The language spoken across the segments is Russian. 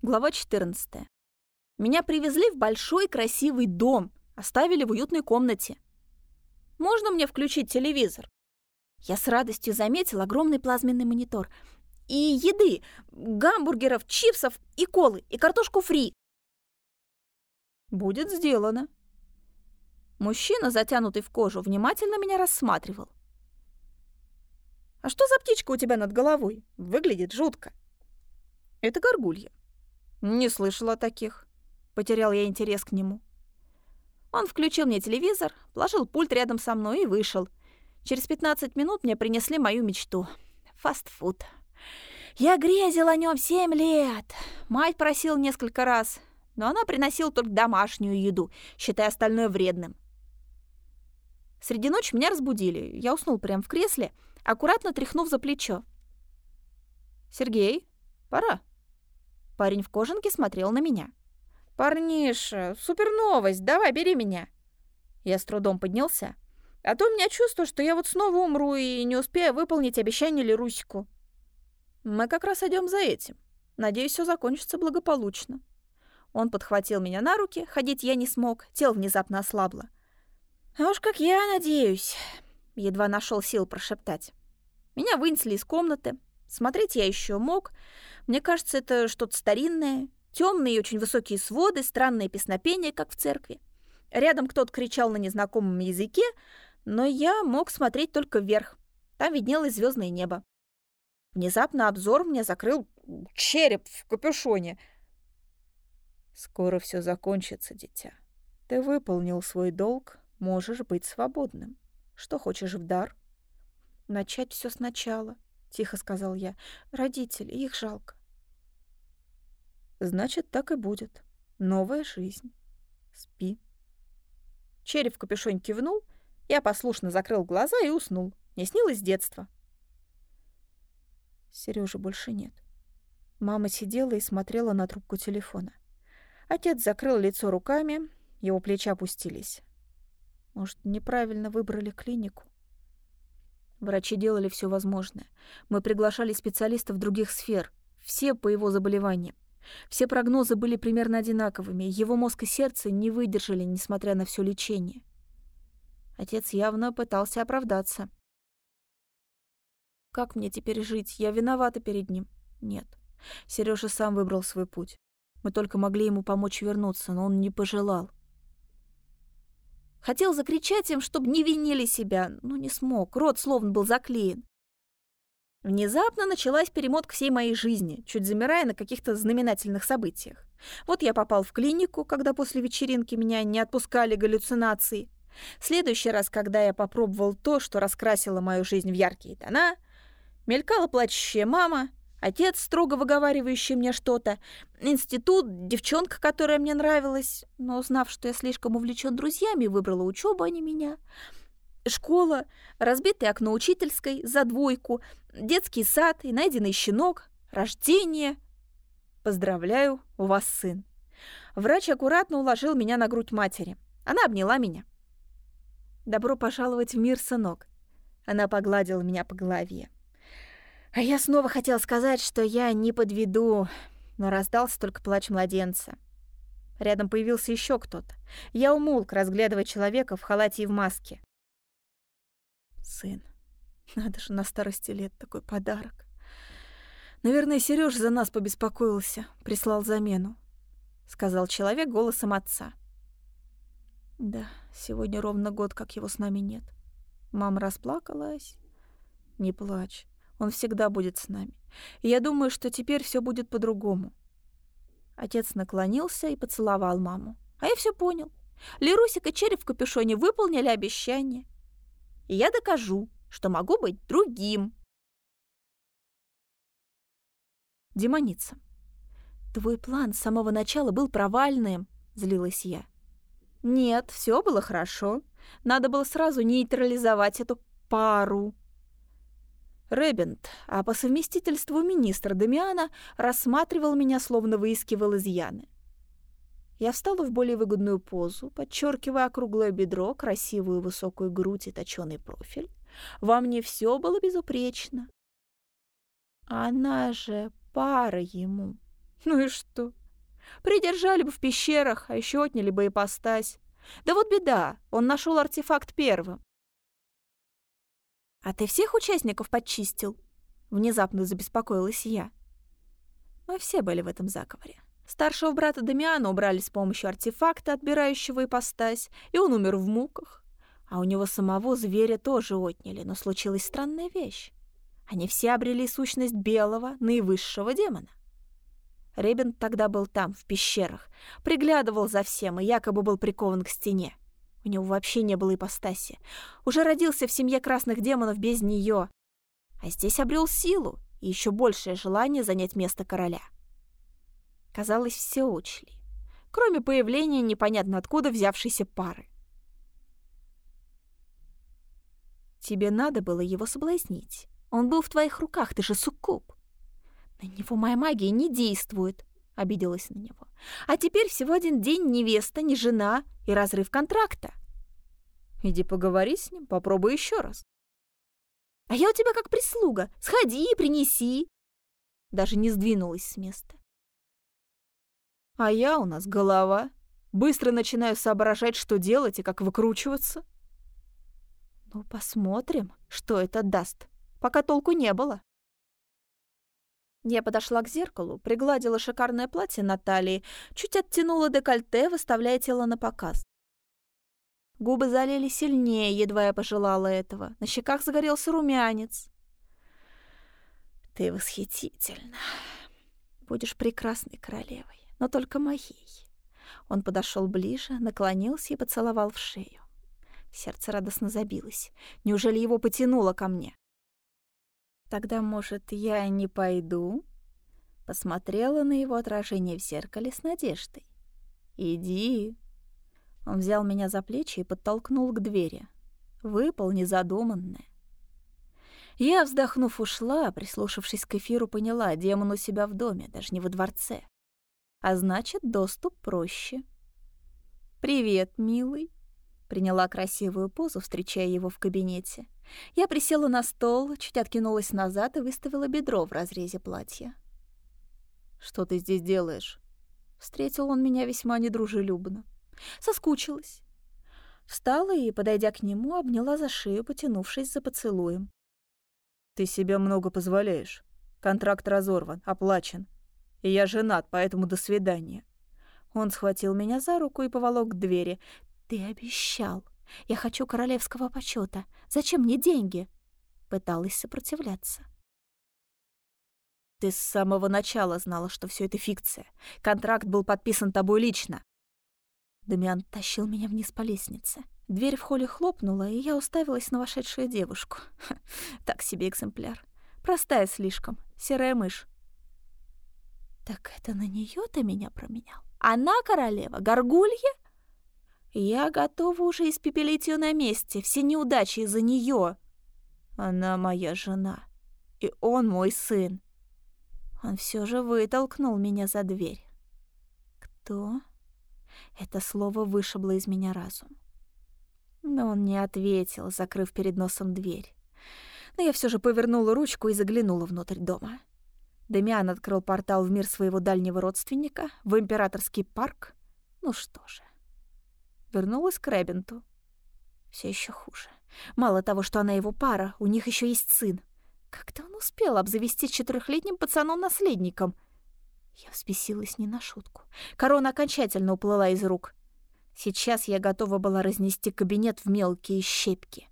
Глава 14. Меня привезли в большой красивый дом, оставили в уютной комнате. Можно мне включить телевизор? Я с радостью заметил огромный плазменный монитор. И еды, гамбургеров, чипсов и колы, и картошку фри. Будет сделано. Мужчина, затянутый в кожу, внимательно меня рассматривал. «А что за птичка у тебя над головой? Выглядит жутко». «Это горгулья». «Не слышала таких». Потерял я интерес к нему. Он включил мне телевизор, положил пульт рядом со мной и вышел. Через 15 минут мне принесли мою мечту — фастфуд. Я грезил о нем 7 лет. Мать просила несколько раз, но она приносила только домашнюю еду, считая остальное вредным. Среди ночи меня разбудили. Я уснул прямо в кресле, аккуратно тряхнув за плечо. «Сергей, пора». Парень в кожанке смотрел на меня. «Парниша, супер новость, давай, бери меня». Я с трудом поднялся. А то у меня чувство, что я вот снова умру и не успею выполнить обещание Лерусику. Мы как раз идем за этим. Надеюсь, все закончится благополучно. Он подхватил меня на руки, ходить я не смог, тело внезапно ослабло. А уж как я надеюсь, едва нашел сил прошептать. Меня вынесли из комнаты. Смотреть я еще мог. Мне кажется, это что-то старинное. Темные и очень высокие своды, странные песнопения, как в церкви. Рядом кто-то кричал на незнакомом языке, но я мог смотреть только вверх. Там виднелось звездное небо. Внезапно обзор мне закрыл череп в капюшоне. «Скоро все закончится, дитя. Ты выполнил свой долг, можешь быть свободным. Что хочешь в дар?» «Начать все сначала», — тихо сказал я. «Родители, их жалко». «Значит, так и будет. Новая жизнь. Спи». Череп в капюшоне кивнул, я послушно закрыл глаза и уснул. Мне снилось детство. Сережи больше нет. Мама сидела и смотрела на трубку телефона. Отец закрыл лицо руками, его плечи опустились. Может, неправильно выбрали клинику? Врачи делали все возможное. Мы приглашали специалистов других сфер, все по его заболеваниям. Все прогнозы были примерно одинаковыми, его мозг и сердце не выдержали, несмотря на все лечение. Отец явно пытался оправдаться. Как мне теперь жить? Я виновата перед ним. Нет. Сережа сам выбрал свой путь. Мы только могли ему помочь вернуться, но он не пожелал. Хотел закричать им, чтобы не винили себя, но не смог. Рот словно был заклеен. Внезапно началась перемотка всей моей жизни, чуть замирая на каких-то знаменательных событиях. Вот я попал в клинику, когда после вечеринки меня не отпускали галлюцинации. Следующий раз, когда я попробовал то, что раскрасило мою жизнь в яркие тона, мелькала плачущая мама, отец, строго выговаривающий мне что-то, институт, девчонка, которая мне нравилась, но узнав, что я слишком увлечен друзьями, выбрала учебу, а не меня. Школа, разбитое окно учительской за двойку, детский сад и найденный щенок, рождение. Поздравляю, у вас сын. Врач аккуратно уложил меня на грудь матери. Она обняла меня. «Добро пожаловать в мир, сынок!» Она погладила меня по голове. А я снова хотел сказать, что я не подведу, но раздался только плач младенца. Рядом появился еще кто-то. Я умолк, разглядывая человека в халате и в маске. Сын. Надо же на старости лет такой подарок. Наверное, Сереж за нас побеспокоился, прислал замену, сказал человек голосом отца. Да, сегодня ровно год, как его с нами нет. Мама расплакалась. Не плачь. Он всегда будет с нами. И я думаю, что теперь все будет по-другому. Отец наклонился и поцеловал маму. А я все понял. Лерусик и череп в капюшоне выполнили обещание. И я докажу, что могу быть другим. Демоница. Твой план с самого начала был провальным, злилась я. Нет, все было хорошо. Надо было сразу нейтрализовать эту пару. Ребент, а по совместительству министр Дамиана, рассматривал меня, словно выискивал изъяны. Я встала в более выгодную позу, подчеркивая округлое бедро, красивую высокую грудь и точёный профиль. Во мне все было безупречно. Она же пара ему. Ну и что? Придержали бы в пещерах, а еще отняли бы ипостась. Да вот беда, он нашел артефакт первым. «А ты всех участников подчистил?» Внезапно забеспокоилась я. Мы все были в этом заговоре. Старшего брата Дамиана убрали с помощью артефакта, отбирающего ипостась, и он умер в муках. А у него самого зверя тоже отняли, но случилась странная вещь. Они все обрели сущность белого, наивысшего демона. Ребен тогда был там, в пещерах, приглядывал за всем и якобы был прикован к стене. У него вообще не было ипостаси. Уже родился в семье красных демонов без нее. А здесь обрел силу и еще большее желание занять место короля. Казалось, все учли, кроме появления непонятно откуда взявшейся пары. Тебе надо было его соблазнить. Он был в твоих руках, ты же суккуб. На него моя магия не действует, обиделась на него. А теперь всего один день невеста, не жена и разрыв контракта. Иди поговори с ним, попробуй еще раз. А я у тебя как прислуга. Сходи и принеси. Даже не сдвинулась с места. А я у нас голова. Быстро начинаю соображать, что делать и как выкручиваться. Ну, посмотрим, что это даст. Пока толку не было. Я подошла к зеркалу, пригладила шикарное платье на талии, чуть оттянула декольте, выставляя тело на показ. Губы залили сильнее, едва я пожелала этого. На щеках загорелся румянец. «Ты восхитительна. Будешь прекрасной королевой, но только моей». Он подошел ближе, наклонился и поцеловал в шею. Сердце радостно забилось. Неужели его потянуло ко мне? Тогда, может, я не пойду? Посмотрела на его отражение в зеркале с надеждой. Иди. Он взял меня за плечи и подтолкнул к двери. Выполни задуманное. Я, вздохнув, ушла, прислушавшись к эфиру, поняла, демон у себя в доме, даже не во дворце. А значит, доступ проще. «Привет, милый», — приняла красивую позу, встречая его в кабинете. Я присела на стол, чуть откинулась назад и выставила бедро в разрезе платья. «Что ты здесь делаешь?» Встретил он меня весьма недружелюбно. Соскучилась. Встала и, подойдя к нему, обняла за шею, потянувшись за поцелуем. «Ты себе много позволяешь. Контракт разорван, оплачен. И я женат, поэтому до свидания». Он схватил меня за руку и поволок к двери. «Ты обещал!» Я хочу королевского почета. Зачем мне деньги?» Пыталась сопротивляться. «Ты с самого начала знала, что все это фикция. Контракт был подписан тобой лично». Дамиан тащил меня вниз по лестнице. Дверь в холле хлопнула, и я уставилась на вошедшую девушку. Ха, так себе экземпляр. Простая слишком, серая мышь. «Так это на нее ты меня променял? Она королева? Горгулья?» Я готова уже испепелить ее на месте, все неудачи из-за нее. Она моя жена, и он мой сын. Он все же вытолкнул меня за дверь. Кто? Это слово вышибло из меня разум. Но он не ответил, закрыв перед носом дверь. Но я все же повернула ручку и заглянула внутрь дома. Демиан открыл портал в мир своего дальнего родственника, в императорский парк. Ну что же, вернулась к Рэббенту. Все еще хуже. Мало того, что она его пара, у них еще есть сын. Как-то он успел обзавестись четырехлетним пацаном-наследником. Я взбесилась не на шутку. Корона окончательно уплыла из рук. Сейчас я готова была разнести кабинет в мелкие щепки.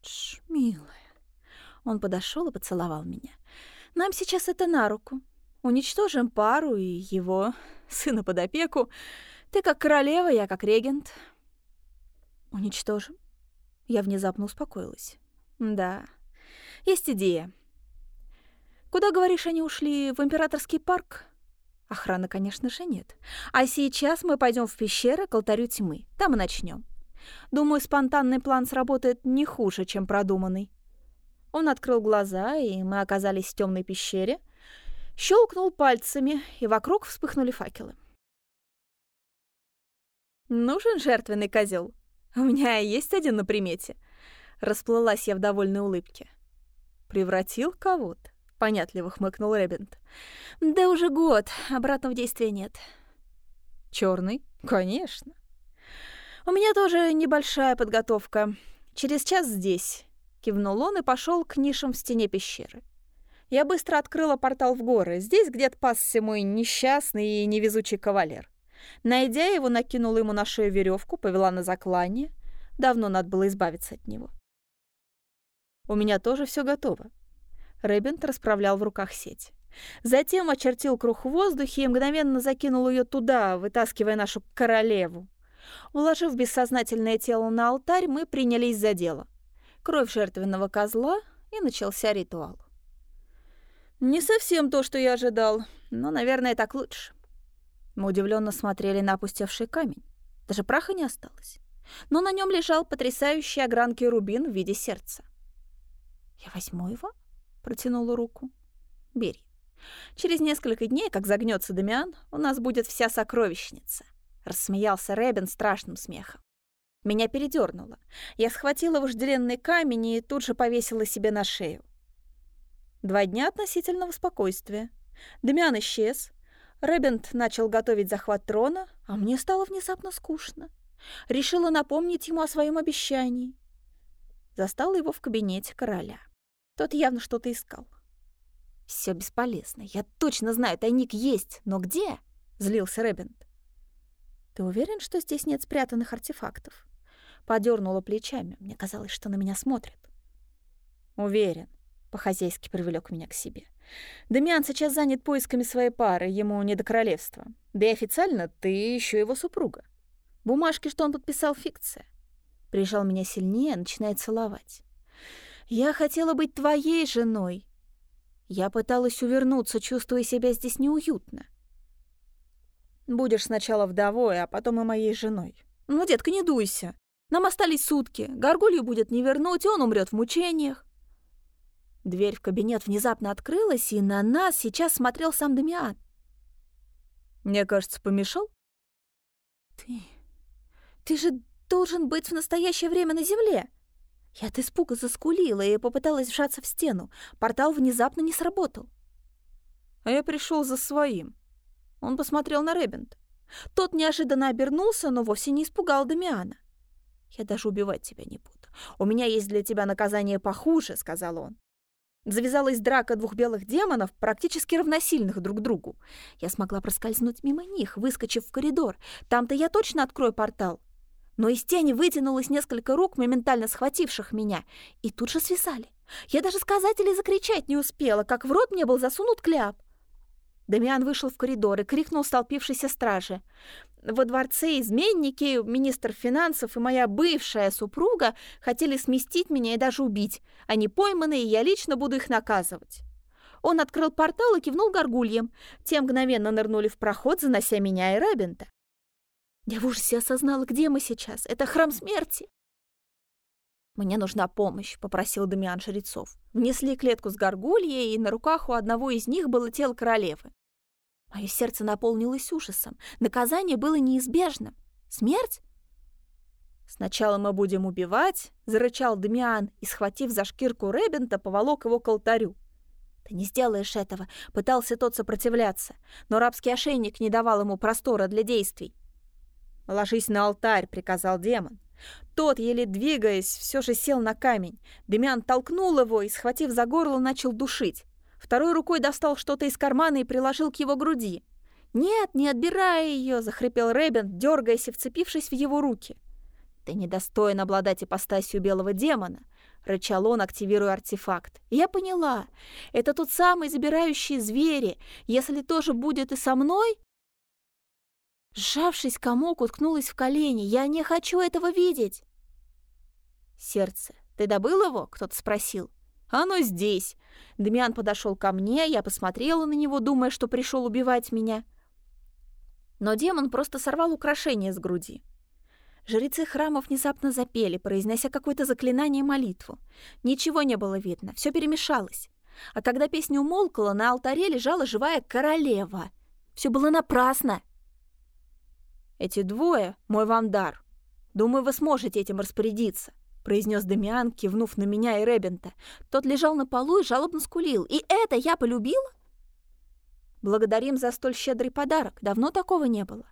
Тш, милая. Он подошел и поцеловал меня. Нам сейчас это на руку. Уничтожим пару и его, сына под опеку, ты как королева, я как регент. Уничтожим? Я внезапно успокоилась. Да, есть идея. Куда, говоришь, они ушли? В императорский парк? Охраны, конечно же, нет. А сейчас мы пойдем в пещеры к алтарю тьмы. Там и начнем. Думаю, спонтанный план сработает не хуже, чем продуманный. Он открыл глаза, и мы оказались в темной пещере. Щелкнул пальцами, и вокруг вспыхнули факелы. Нужен жертвенный козел. У меня есть один на примете. Расплылась я в довольной улыбке. Превратил кого-то. понятливо хмыкнул Ребент. «Да уже год, обратного действия нет». Черный? Конечно. У меня тоже небольшая подготовка. Через час здесь. Кивнул он и пошел к нишам в стене пещеры. Я быстро открыла портал в горы. Здесь где-то пасся мой несчастный и невезучий кавалер. Найдя его, накинула ему на шею веревку, повела на заклание. Давно надо было избавиться от него. У меня тоже все готово. Рэббинт расправлял в руках сеть. Затем очертил круг в воздухе и мгновенно закинул ее туда, вытаскивая нашу королеву. Уложив бессознательное тело на алтарь, мы принялись за дело. Кровь жертвенного козла, и начался ритуал. Не совсем то, что я ожидал, но, наверное, так лучше. Мы удивленно смотрели на опустевший камень. Даже праха не осталось. Но на нем лежал потрясающий огранкий рубин в виде сердца. «Я возьму его?» — протянула руку. «Бери. Через несколько дней, как загнется Дамиан, у нас будет вся сокровищница», — рассмеялся Рэбин страшным смехом. Меня передернуло. Я схватила вожделенный камень и тут же повесила себе на шею. Два дня относительного спокойствия. Дамиан исчез. Рэбент начал готовить захват трона, а мне стало внезапно скучно. Решила напомнить ему о своем обещании. Застала его в кабинете короля. Тот явно что-то искал. Все бесполезно. Я точно знаю, тайник есть, но где? Злился Рэбент. Ты уверен, что здесь нет спрятанных артефактов? Подернула плечами. Мне казалось, что на меня смотрят. Уверен. По-хозяйски привлек меня к себе. Дамиан сейчас занят поисками своей пары, ему не до королевства. Да и официально ты еще его супруга. Бумажки, что он подписал, фикция. Прижал меня сильнее, начинает целовать. Я хотела быть твоей женой. Я пыталась увернуться, чувствуя себя здесь неуютно. Будешь сначала вдовой, а потом и моей женой. Ну, детка, не дуйся. Нам остались сутки. Горгулью будет не вернуть, он умрет в мучениях. Дверь в кабинет внезапно открылась, и на нас сейчас смотрел сам Дамиан. Мне кажется, помешал? Ты... Ты же должен быть в настоящее время на земле. Я от испуга заскулила и попыталась вжаться в стену. Портал внезапно не сработал. А я пришел за своим. Он посмотрел на Ребент. Тот неожиданно обернулся, но вовсе не испугал Дамиана. «Я даже убивать тебя не буду. У меня есть для тебя наказание похуже», — сказал он. Завязалась драка двух белых демонов, практически равносильных друг другу. Я смогла проскользнуть мимо них, выскочив в коридор. Там-то я точно открою портал. Но из тени вытянулось несколько рук, моментально схвативших меня, и тут же связали. Я даже сказать или закричать не успела, как в рот мне был засунут кляп. Дамиан вышел в коридор и крикнул столпившейся страже. Во дворце изменники, министр финансов и моя бывшая супруга хотели сместить меня и даже убить. Они пойманы, и я лично буду их наказывать. Он открыл портал и кивнул горгульям. Те мгновенно нырнули в проход, занося меня и Рабинта. Я в ужасе осознала, где мы сейчас. Это храм смерти. «Мне нужна помощь», — попросил Дамиан жрецов. Внесли клетку с горгульей, и на руках у одного из них было тело королевы. Мое сердце наполнилось ужасом. Наказание было неизбежным. Смерть? «Сначала мы будем убивать», — зарычал Дамиан и, схватив за шкирку Ребента, поволок его к алтарю. «Ты не сделаешь этого», — пытался тот сопротивляться, но рабский ошейник не давал ему простора для действий. «Ложись на алтарь», — приказал демон. Тот, еле двигаясь, все же сел на камень. Демян толкнул его и, схватив за горло, начал душить. Второй рукой достал что-то из кармана и приложил к его груди. «Нет, не отбирай ее!» — захрипел Рэббин, дергаясь и вцепившись в его руки. «Ты недостоин обладать ипостасью белого демона!» — рычал он, активируя артефакт. «Я поняла. Это тот самый забирающий звери. Если тоже будет и со мной, Сжавшись, комок уткнулась в колени. «Я не хочу этого видеть!» «Сердце, ты добыл его?» — кто-то спросил. «Оно здесь!» Дмиан подошел ко мне, я посмотрела на него, думая, что пришел убивать меня. Но демон просто сорвал украшение с груди. Жрецы храмов внезапно запели, произнося какое-то заклинание и молитву. Ничего не было видно, все перемешалось. А когда песня умолкла, на алтаре лежала живая королева. Все было напрасно. Эти двое — мой вам дар. Думаю, вы сможете этим распорядиться», произнес Дамиан, кивнув на меня и Ребента. Тот лежал на полу и жалобно скулил. «И это я полюбила?» «Благодарим за столь щедрый подарок. Давно такого не было».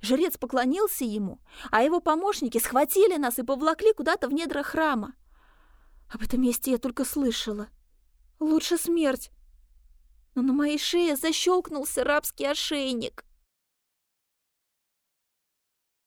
Жрец поклонился ему, а его помощники схватили нас и повлакли куда-то в недра храма. Об этом месте я только слышала. Лучше смерть. Но на моей шее защелкнулся рабский ошейник.